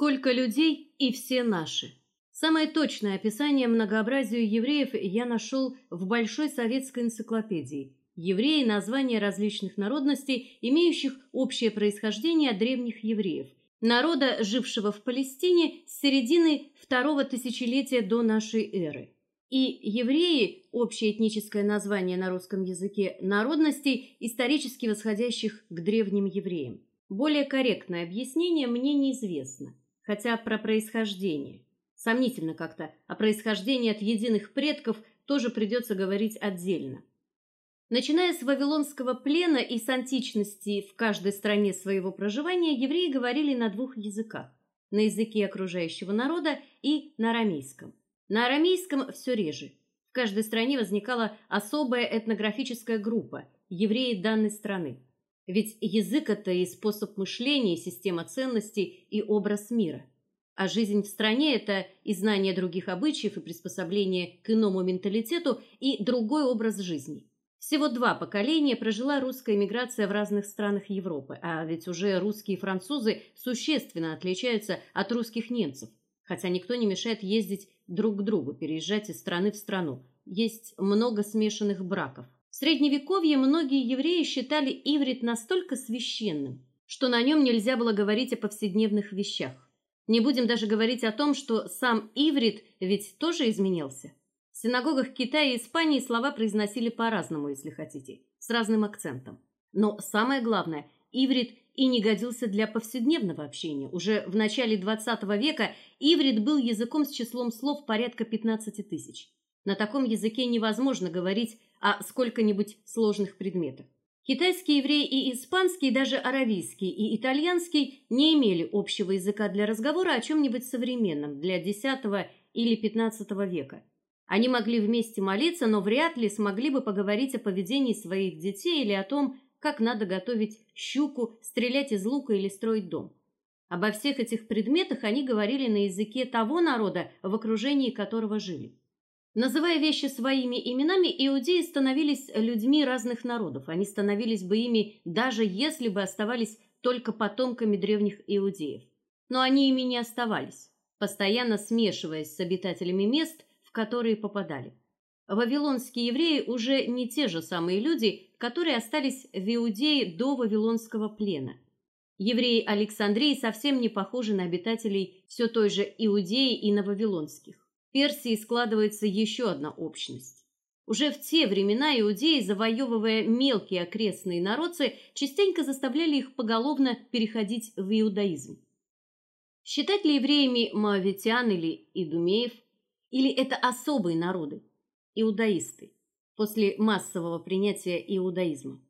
Сколько людей и все наши. Самое точное описание многообразию евреев я нашел в Большой советской энциклопедии. Евреи названия различных народностей, имеющих общее происхождение от древних евреев, народа, жившего в Палестине с середины второго тысячелетия до нашей эры. И евреи общее этническое название на русском языке народностей, исторически восходящих к древним евреям. Более корректное объяснение мне неизвестно, хотя про происхождение сомнительно как-то, о происхождении от единых предков тоже придется говорить отдельно. Начиная с вавилонского плена и с античности в каждой стране своего проживания евреи говорили на двух языках: на языке окружающего народа и на арамейском. На арамейском все реже. В каждой стране возникала особая этнографическая группа евреи данной страны. Ведь язык это и способ мышления, и система ценностей, и образ мира. А жизнь в стране это и знание других обычаев, и приспособление к иному менталитету, и другой образ жизни. Всего два поколения прожила русская эмиграция в разных странах Европы, а ведь уже русские и французы существенно отличаются от русских немцев. Хотя никто не мешает ездить друг к другу, переезжать из страны в страну. Есть много смешанных браков. Средневековье многие евреи считали иврит настолько священным, что на нем нельзя было говорить о повседневных вещах. Не будем даже говорить о том, что сам иврит ведь тоже изменился. В синагогах Китая и Испании слова произносили по-разному, если хотите, с разным акцентом. Но самое главное, иврит и не годился для повседневного общения. Уже в начале XX века иврит был языком с числом слов порядка 15 тысяч. На таком языке невозможно говорить о сколько-нибудь сложных предметах. Китайский еврей и испанский, даже аравийский и итальянский не имели общего языка для разговора о чем нибудь современном для X или XV века. Они могли вместе молиться, но вряд ли смогли бы поговорить о поведении своих детей или о том, как надо готовить щуку, стрелять из лука или строить дом. Обо всех этих предметах они говорили на языке того народа, в окружении которого жили. Называя вещи своими именами, иудеи становились людьми разных народов. Они становились бы ими, даже если бы оставались только потомками древних иудеев. Но они ими не оставались, постоянно смешиваясь с обитателями мест, в которые попадали. Вавилонские евреи уже не те же самые люди, которые остались в Иудее до вавилонского плена. Евреи Александрии совсем не похожи на обитателей все той же Иудеи и на вавилонских. Персии складывается еще одна общность. Уже в те времена иудеи, завоевывая мелкие окрестные народы, частенько заставляли их поголовно переходить в иудаизм. Считать ли евреями моавитян или идумеев, или это особые народы? иудаисты после массового принятия иудаизма?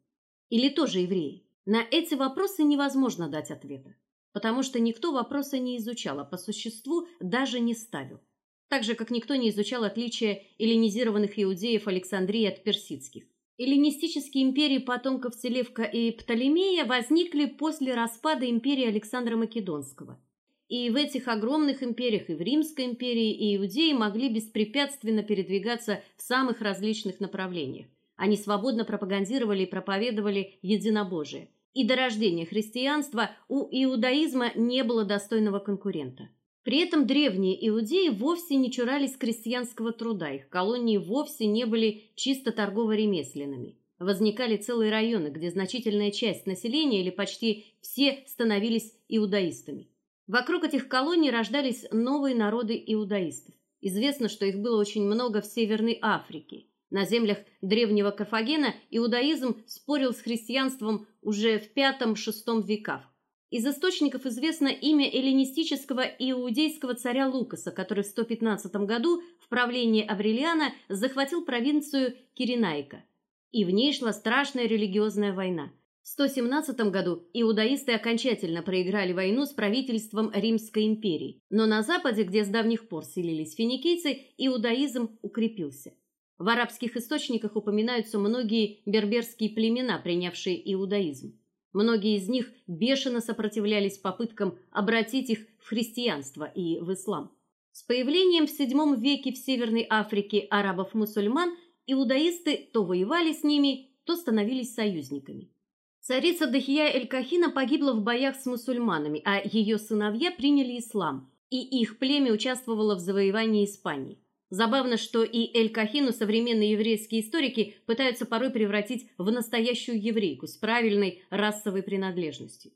Или тоже евреи? На эти вопросы невозможно дать ответа, потому что никто вопроса не изучал, а по существу даже не ставил. Так же как никто не изучал отличия эллинизированных иудеев Александрии от персидских. Эллинистические империи потомков Селевка и Птолемея возникли после распада империи Александра Македонского. И в этих огромных империях, и в Римской империи, и иудеи могли беспрепятственно передвигаться в самых различных направлениях. Они свободно пропагандировали и проповедовали единобожие. И до рождения христианства у иудаизма не было достойного конкурента. При этом древние иудеи вовсе не чурались крестьянского труда, их колонии вовсе не были чисто торгово-ремесленными. Возникали целые районы, где значительная часть населения или почти все становились иудаистами. Вокруг этих колоний рождались новые народы иудаистов. Известно, что их было очень много в Северной Африке. На землях древнего Карфагена иудаизм спорил с христианством уже в V-VI веках. Из источников известно имя эллинистического иудейского царя Лукаса, который в 115 году в правлении Аврелиана захватил провинцию Киренайка. И в ней шла страшная религиозная война. В 117 году иудаисты окончательно проиграли войну с правительством Римской империи, но на западе, где с давних пор селились финикийцы, иудаизм укрепился. В арабских источниках упоминаются многие берберские племена, принявшие иудаизм. Многие из них бешено сопротивлялись попыткам обратить их в христианство и в ислам. С появлением в VII веке в Северной Африке арабов-мусульман иудаисты то воевали с ними, то становились союзниками. Царица Дахия эль-Кахина погибла в боях с мусульманами, а ее сыновья приняли ислам, и их племя участвовало в завоевании Испании. Забавно, что и Эль-Кахину современные еврейские историки пытаются порой превратить в настоящую еврейку с правильной расовой принадлежностью.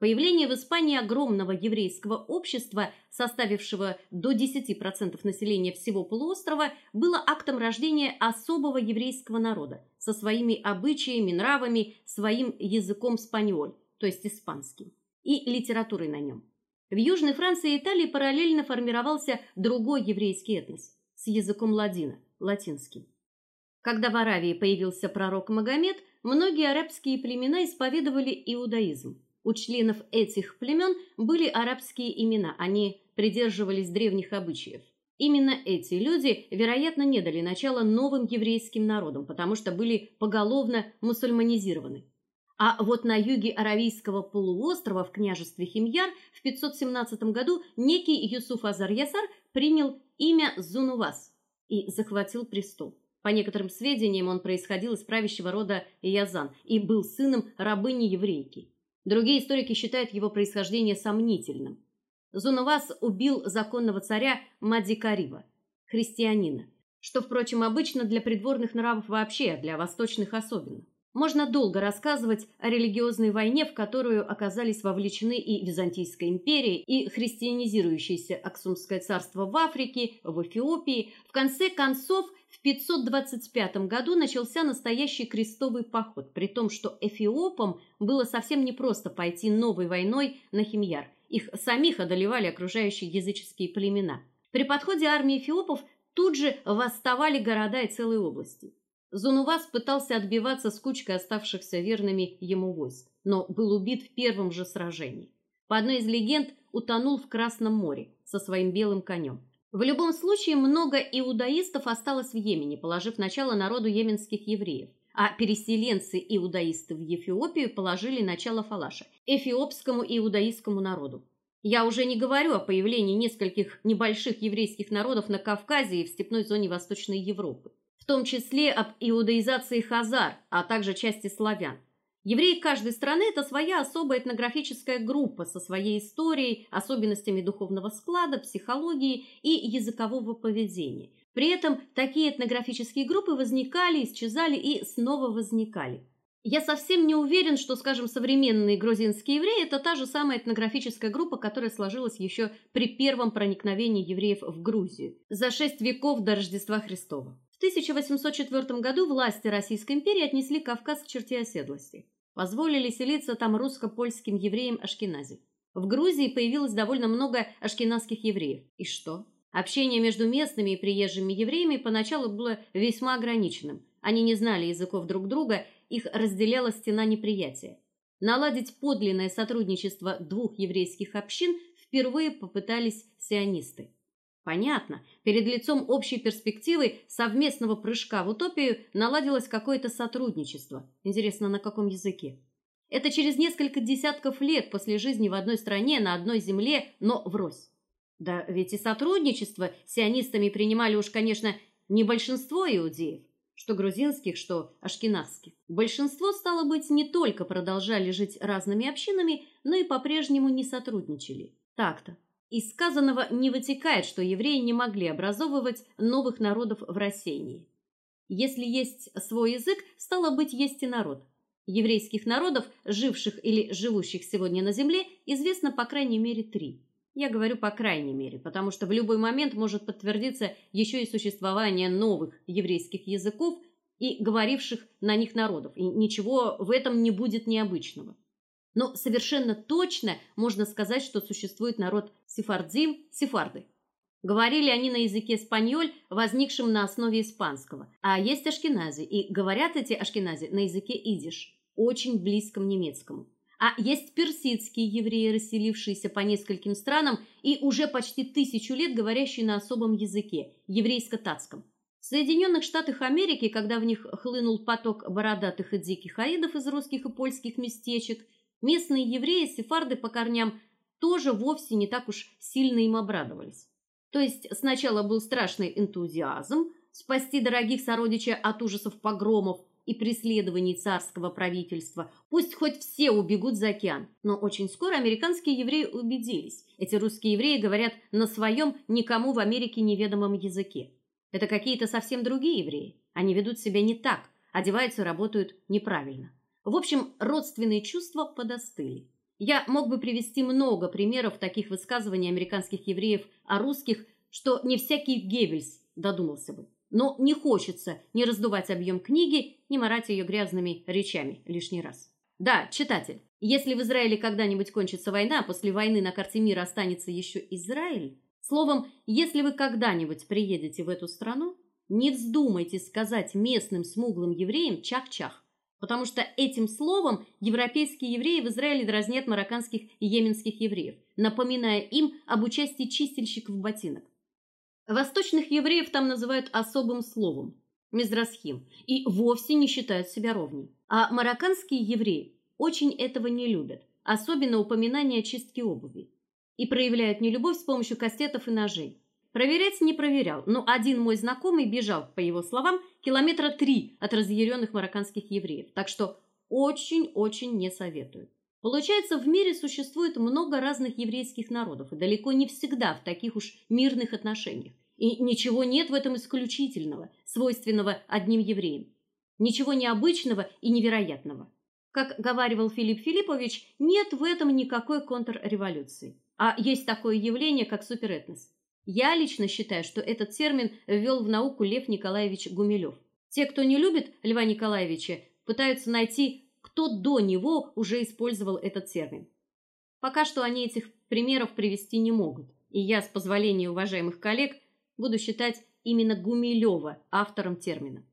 Появление в Испании огромного еврейского общества, составившего до 10% населения всего полуострова, было актом рождения особого еврейского народа со своими обычаями, нравами, своим языком спаньоль, то есть испанским, и литературой на нем. В Южной Франции и Италии параллельно формировался другой еврейский этнос с языком ладина, латинским. Когда в Аравии появился пророк Магомед, многие арабские племена исповедовали иудаизм. У членов этих племен были арабские имена, они придерживались древних обычаев. Именно эти люди, вероятно, не дали начала новым еврейским народам, потому что были поголовно мусульманизированы. А вот на юге Аравийского полуострова в княжестве Химьяр в 517 году некий Юсуф Азар-Ясар принял имя Зунувас и захватил престол. По некоторым сведениям, он происходил из правящего рода Язан и был сыном рабыни-еврейки. Другие историки считают его происхождение сомнительным. Зунувас убил законного царя Мадикарива, христианина, что, впрочем, обычно для придворных нравов вообще, а для восточных особенно. Можно долго рассказывать о религиозной войне, в которую оказались вовлечены и Византийская империя, и христианизирующееся Аксумское царство в Африке, в Эфиопии. В конце концов, в 525 году начался настоящий крестовый поход, при том, что эфиопам было совсем непросто пойти новой войной на Химьяр. Их самих одолевали окружающие языческие племена. При подходе армии эфиопов тут же восставали города и целые области. Зунувас пытался отбиваться с кучкой оставшихся верными ему войск, но был убит в первом же сражении. По одной из легенд, утонул в Красном море со своим белым конем. В любом случае много иудаистов осталось в Йемене, положив начало народу йеменских евреев, а переселенцы-иудаисты в Эфиопию положили начало фалаша эфиопскому иудаистскому народу. Я уже не говорю о появлении нескольких небольших еврейских народов на Кавказе и в степной зоне Восточной Европы в том числе об иудаизации хазар, а также части славян. Евреи каждой страны это своя особая этнографическая группа со своей историей, особенностями духовного склада, психологии и языкового поведения. При этом такие этнографические группы возникали, исчезали и снова возникали. Я совсем не уверен, что, скажем, современные грузинские евреи это та же самая этнографическая группа, которая сложилась еще при первом проникновении евреев в Грузию за шесть веков до Рождества Христова. В 1804 году власти Российской империи отнесли Кавказ к черте оседлости. Позволили селиться там русско-польским евреям ашкенази. В Грузии появилось довольно много ашкеназских евреев. И что? Общение между местными и приезжими евреями поначалу было весьма ограниченным. Они не знали языков друг друга, их разделяла стена неприятия. Наладить подлинное сотрудничество двух еврейских общин впервые попытались сионисты. Понятно, перед лицом общей перспективы совместного прыжка в утопию наладилось какое-то сотрудничество. Интересно, на каком языке? Это через несколько десятков лет после жизни в одной стране, на одной земле, но врозь. Да ведь и сотрудничество с сионистами принимали уж, конечно, не большинство иудеев, что грузинских, что ашкеназских. Большинство стало быть не только продолжали жить разными общинами, но и по-прежнему не сотрудничали. Так-то. Из сказанного не вытекает, что евреи не могли образовывать новых народов в рассеянии. Если есть свой язык, стало быть, есть и народ. Еврейских народов, живших или живущих сегодня на земле, известно по крайней мере три. Я говорю по крайней мере, потому что в любой момент может подтвердиться еще и существование новых еврейских языков и говоривших на них народов, и ничего в этом не будет необычного. Но совершенно точно можно сказать, что существует народ сефардим, сефарды. Говорили они на языке спаньоль, возникшем на основе испанского. А есть ашкенази, и говорят эти ашкенази на языке идиш, очень близком немецкому. А есть персидские евреи, расселившиеся по нескольким странам и уже почти тысячу лет говорящие на особом языке еврейско-татском. В Соединенных Штатах Америки, когда в них хлынул поток бородатых и диких аидов из русских и польских местечек, Местные евреи, сефарды по корням, тоже вовсе не так уж сильно им обрадовались. То есть сначала был страшный энтузиазм спасти дорогих сородичей от ужасов погромов, и преследований царского правительства. Пусть хоть все убегут за океан. Но очень скоро американские евреи убедились. Эти русские евреи говорят на своем никому в Америке неведомом языке. Это какие-то совсем другие евреи. Они ведут себя не так, одеваются работают неправильно. В общем, родственные чувства подостыли. Я мог бы привести много примеров таких высказываний американских евреев о русских, что не всякий Геббельс додумался бы. Но не хочется ни раздувать объем книги, ни марать ее грязными речами лишний раз. Да, читатель, если в Израиле когда-нибудь кончится война, а после войны на карте мира останется еще Израиль, словом, если вы когда-нибудь приедете в эту страну, не вздумайте сказать местным смуглым евреям чах-чах, потому что этим словом европейские евреи в Израиле дразнят марокканских и йеменских евреев, напоминая им об участии чистильщиков ботинок. Восточных евреев там называют особым словом мизрасхим и вовсе не считают себя ровней. А марокканские евреи очень этого не любят, особенно упоминания чистки обуви, и проявляют нелюбовь с помощью кастетов и ножей. Проверять не проверял, но один мой знакомый бежал, по его словам, километра три от разъяренных марокканских евреев. Так что очень-очень не советую. Получается, в мире существует много разных еврейских народов, и далеко не всегда в таких уж мирных отношениях. И ничего нет в этом исключительного, свойственного одним евреям. Ничего необычного и невероятного. Как говаривал Филипп Филиппович, нет в этом никакой контрреволюции. А есть такое явление, как суперэтнос. Я лично считаю, что этот термин ввел в науку Лев Николаевич Гумилев. Те, кто не любит Льва Николаевича, пытаются найти кто до него уже использовал этот термин. Пока что они этих примеров привести не могут. И я, с позволения уважаемых коллег, буду считать именно Гумилева автором термина.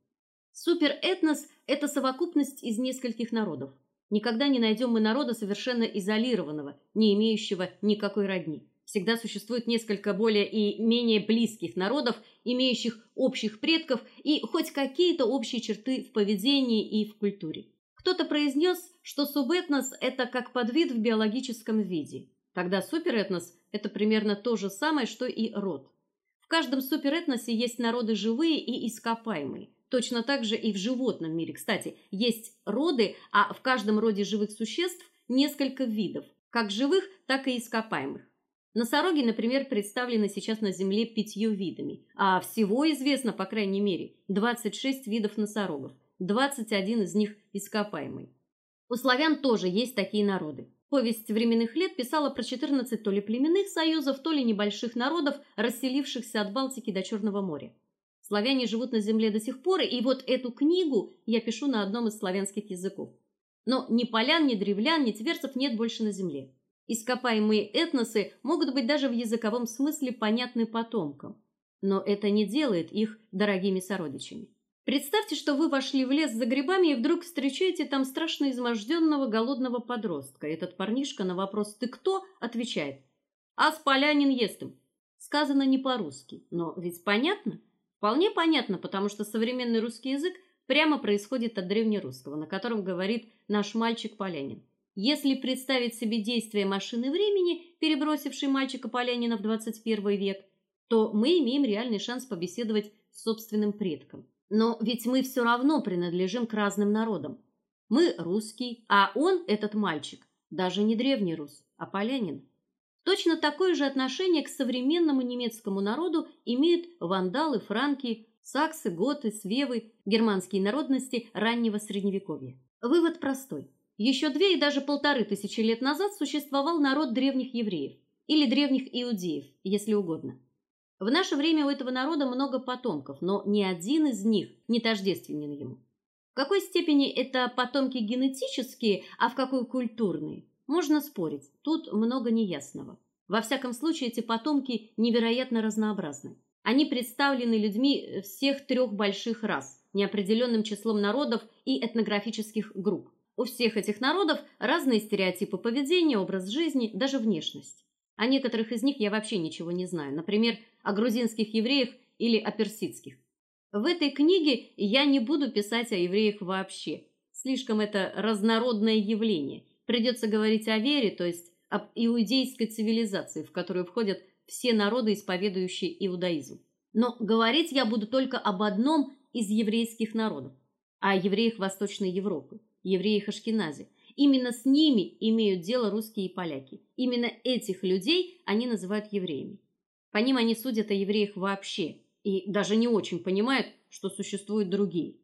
Суперэтнос это совокупность из нескольких народов. Никогда не найдем мы народа совершенно изолированного, не имеющего никакой родни. Всегда существует несколько более и менее близких народов, имеющих общих предков и хоть какие-то общие черты в поведении и в культуре. Кто-то произнес, что субэтнос это как подвид в биологическом виде. Тогда суперэтнос это примерно то же самое, что и род. В каждом суперэтносе есть народы живые и ископаемые. Точно так же и в животном мире. Кстати, есть роды, а в каждом роде живых существ несколько видов, как живых, так и ископаемых. Носороги, например, представлены сейчас на Земле пятью видами, а всего известно, по крайней мере, 26 видов носорогов. 21 из них ископаемый. У славян тоже есть такие народы. Повесть временных лет писала про 14 то ли племенных союзов, то ли небольших народов, расселившихся от Балтики до Черного моря. Славяне живут на земле до сих пор, и вот эту книгу я пишу на одном из славянских языков. Но ни полян, ни древлян, ни тверцев нет больше на земле. Ископаемые этносы могут быть даже в языковом смысле понятны потомкам, но это не делает их дорогими сородичами. Представьте, что вы вошли в лес за грибами и вдруг встречаете там страшно изможденного голодного подростка. Этот парнишка на вопрос "Ты кто?" отвечает: "А с полянин естым". Сказано не по-русски, но ведь понятно? Вполне понятно, потому что современный русский язык прямо происходит от древнерусского, на котором говорит наш мальчик полянин. Если представить себе действие машины времени, перебросившей мальчика полянина в 21 век, то мы имеем реальный шанс побеседовать с собственным предком. Но ведь мы все равно принадлежим к разным народам. Мы русский, а он, этот мальчик, даже не древний рус, а полянин. Точно такое же отношение к современному немецкому народу имеют вандалы, франки, саксы, готы, свевы, германские народности раннего средневековья. Вывод простой. Еще две и даже полторы тысячи лет назад существовал народ древних евреев или древних иудеев, если угодно. В наше время у этого народа много потомков, но ни один из них не тождественен ему. В какой степени это потомки генетические, а в какой культурные? Можно спорить. Тут много неясного. Во всяком случае, эти потомки невероятно разнообразны. Они представлены людьми всех трех больших рас, неопределенным числом народов и этнографических групп. У всех этих народов разные стереотипы поведения, образ жизни, даже внешность. О некоторых из них я вообще ничего не знаю. Например, о грузинских евреях или о персидских. В этой книге я не буду писать о евреях вообще. Слишком это разнородное явление. Придется говорить о вере, то есть об иудейской цивилизации, в которую входят все народы, исповедующие иудаизм. Но говорить я буду только об одном из еврейских народов. о евреях Восточной Европы, евреях Ашкенази. Именно с ними имеют дело русские и поляки. Именно этих людей они называют евреями. По ним они судят о евреях вообще и даже не очень понимают, что существуют другие.